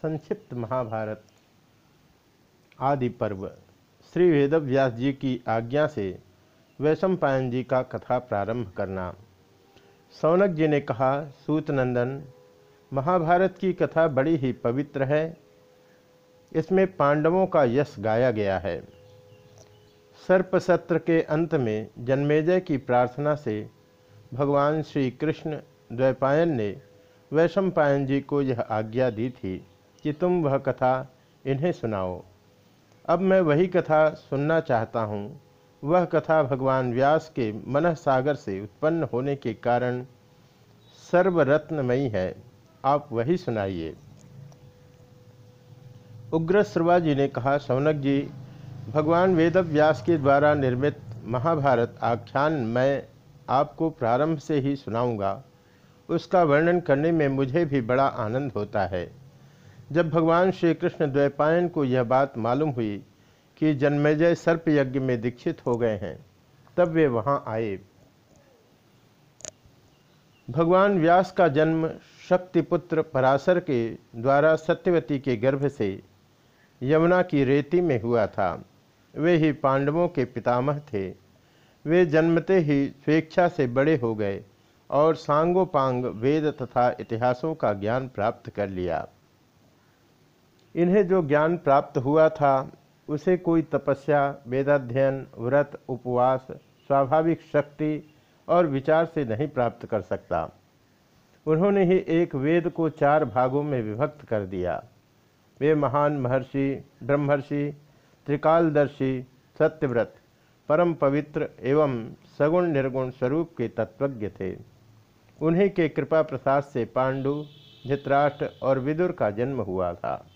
संक्षिप्त महाभारत आदि पर्व। श्री वेदव्यास जी की आज्ञा से वैशंपायन जी का कथा प्रारंभ करना। सौनक जी ने कहा, सूतनंदन, महाभारत की कथा बड़ी ही पवित्र है। इसमें पांडवों का यश गाया गया है। सर्प सत्र के अंत में जन्मेजय की प्रार्थना से भगवान श्री कृष्ण द्वैपायन ने वैशंपायन जी को यह आज्ञा दी थी। कि तुम वह कथा इन्हें सुनाओ। अब मैं वही कथा सुनना चाहता हूँ। वह कथा भगवान व्यास के मन सागर से उत्पन्न होने के कारण सर्वरत्नमयी है। आप वही सुनाइए। उग्र श्रवा जी ने कहा, सौनक जी, भगवान वेद व्यास के द्वारा निर्मित महाभारत आख्यान मैं आपको प्रारंभ से ही सुनाऊँगा। उसका वर्णन करने में मुझे भी बड़ा आनंद होता है। जब भगवान श्री कृष्ण द्वैपायन को यह बात मालूम हुई कि जन्मेजय सर्प यज्ञ में दीक्षित हो गए हैं, तब वे वहाँ आए। भगवान व्यास का जन्म शक्तिपुत्र पराशर के द्वारा सत्यवती के गर्भ से यमुना की रेती में हुआ था। वे ही पांडवों के पितामह थे। वे जन्मते ही स्वेच्छा से बड़े हो गए और सांगोपांग वेद तथा इतिहासों का ज्ञान प्राप्त कर लिया। इन्हें जो ज्ञान प्राप्त हुआ था, उसे कोई तपस्या, वेदाध्ययन, व्रत, उपवास, स्वाभाविक शक्ति और विचार से नहीं प्राप्त कर सकता। उन्होंने ही एक वेद को चार भागों में विभक्त कर दिया। वे महान महर्षि, ब्रह्मर्षि, त्रिकालदर्शी, सत्यव्रत, परम पवित्र एवं सगुण निर्गुण स्वरूप के तत्वज्ञ थे। उन्हीं के कृपा प्रसाद से पांडु, धित्राष्ट्र और विदुर का जन्म हुआ था।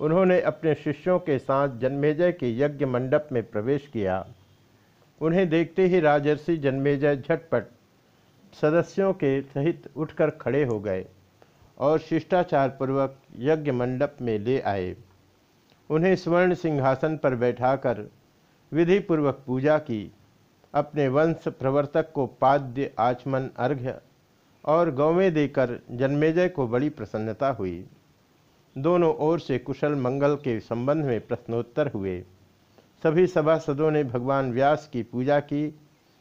उन्होंने अपने शिष्यों के साथ जन्मेजय के यज्ञ मंडप में प्रवेश किया। उन्हें देखते ही राजर्षि जन्मेजय झटपट सदस्यों के सहित उठकर खड़े हो गए और शिष्टाचार पूर्वक यज्ञ मंडप में ले आए। उन्हें स्वर्ण सिंहासन पर बैठाकर विधिपूर्वक पूजा की। अपने वंश प्रवर्तक को पाद्य, आचमन, अर्घ्य और गौवें देकर जन्मेजय को बड़ी प्रसन्नता हुई। दोनों ओर से कुशल मंगल के संबंध में प्रश्नोत्तर हुए। सभी सभासदों ने भगवान व्यास की पूजा की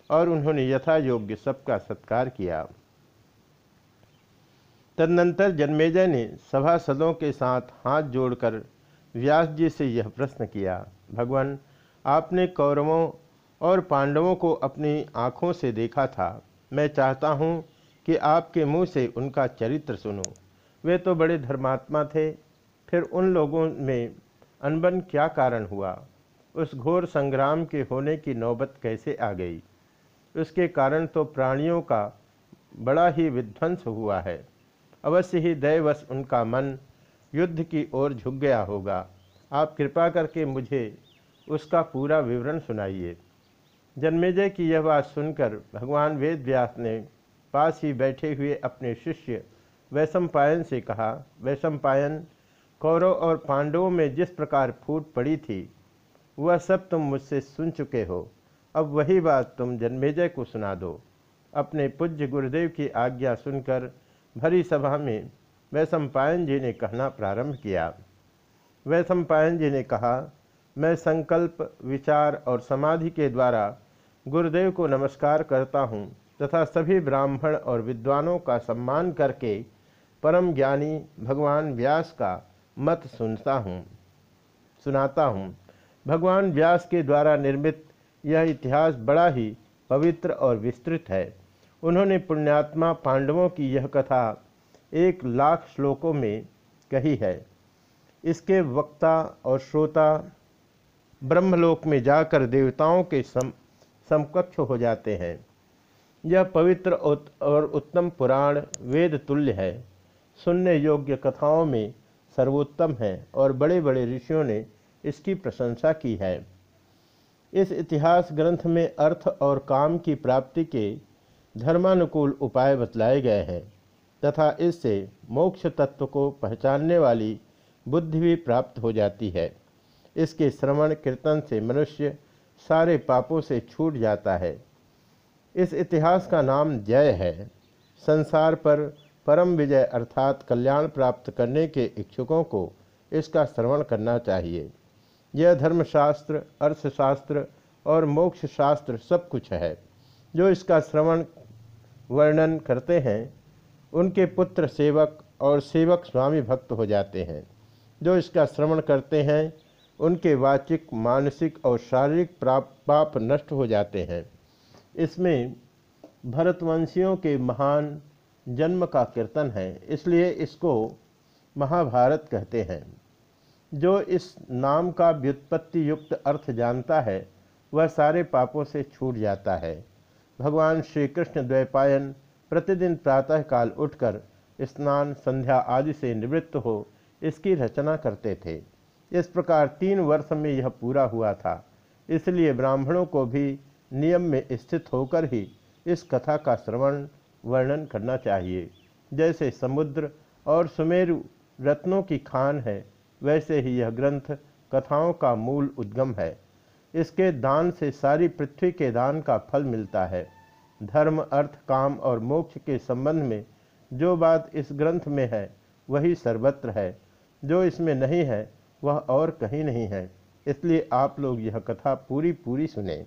और उन्होंने यथा योग्य सबका सत्कार किया। तदनंतर जन्मेजय ने सभासदों के साथ हाथ जोड़कर व्यास जी से यह प्रश्न किया, भगवान, आपने कौरवों और पांडवों को अपनी आँखों से देखा था। मैं चाहता हूँ कि आपके मुँह से उनका चरित्र सुनो। वे तो बड़े धर्मात्मा थे। फिर उन लोगों में अनबन क्या कारण हुआ? उस घोर संग्राम के होने की नौबत कैसे आ गई? उसके कारण तो प्राणियों का बड़ा ही विध्वंस हुआ है। अवश्य ही दैवश उनका मन युद्ध की ओर झुक गया होगा। आप कृपा करके मुझे उसका पूरा विवरण सुनाइए। जन्मेजय की यह बात सुनकर भगवान वेद व्यास ने पास ही बैठे हुए अपने शिष्य वैशंपायन से कहा, वैशंपायन, कौरव और पांडवों में जिस प्रकार फूट पड़ी थी, वह सब तुम मुझसे सुन चुके हो। अब वही बात तुम जन्मेजय को सुना दो। अपने पूज्य गुरुदेव की आज्ञा सुनकर भरी सभा में वैशंपायन जी ने कहना प्रारंभ किया। वैशंपायन जी ने कहा, मैं संकल्प, विचार और समाधि के द्वारा गुरुदेव को नमस्कार करता हूँ तथा सभी ब्राह्मण और विद्वानों का सम्मान करके परम ज्ञानी भगवान व्यास का मत सुनता हूँ, सुनाता हूँ। भगवान व्यास के द्वारा निर्मित यह इतिहास बड़ा ही पवित्र और विस्तृत है। उन्होंने पुण्यात्मा पांडवों की यह कथा एक लाख श्लोकों में कही है। इसके वक्ता और श्रोता ब्रह्मलोक में जाकर देवताओं के सम, समकक्ष हो जाते हैं। यह पवित्र और उत्तम पुराण वेद तुल्य है। सुनने योग्य कथाओं में सर्वोत्तम है और बड़े बड़े ऋषियों ने इसकी प्रशंसा की है। इस इतिहास ग्रंथ में अर्थ और काम की प्राप्ति के धर्मानुकूल उपाय बतलाए गए हैं, तथा इससे मोक्ष तत्व को पहचानने वाली बुद्धि भी प्राप्त हो जाती है। इसके श्रवण कीर्तन से मनुष्य सारे पापों से छूट जाता है। इस इतिहास का नाम जय है। संसार पर परम विजय अर्थात कल्याण प्राप्त करने के इच्छुकों को इसका श्रवण करना चाहिए। यह धर्मशास्त्र, अर्थशास्त्र और मोक्ष शास्त्र सब कुछ है। जो इसका श्रवण, वर्णन करते हैं, उनके पुत्र सेवक और सेवक स्वामी भक्त हो जाते हैं। जो इसका श्रवण करते हैं, उनके वाचिक, मानसिक और शारीरिक पाप नष्ट हो जाते हैं। इसमें भरतवंशियों के महान जन्म का कीर्तन है, इसलिए इसको महाभारत कहते हैं। जो इस नाम का व्युत्पत्ति युक्त अर्थ जानता है, वह सारे पापों से छूट जाता है। भगवान श्री कृष्ण द्वैपायन प्रतिदिन प्रातःकाल उठकर स्नान, संध्या आदि से निवृत्त हो इसकी रचना करते थे। इस प्रकार तीन वर्ष में यह पूरा हुआ था। इसलिए ब्राह्मणों को भी नियम में स्थित होकर ही इस कथा का श्रवण वर्णन करना चाहिए। जैसे समुद्र और सुमेरु रत्नों की खान है, वैसे ही यह ग्रंथ कथाओं का मूल उद्गम है। इसके दान से सारी पृथ्वी के दान का फल मिलता है। धर्म, अर्थ, काम और मोक्ष के संबंध में जो बात इस ग्रंथ में है, वही सर्वत्र है। जो इसमें नहीं है, वह और कहीं नहीं है। इसलिए आप लोग यह कथा पूरी पूरी सुने।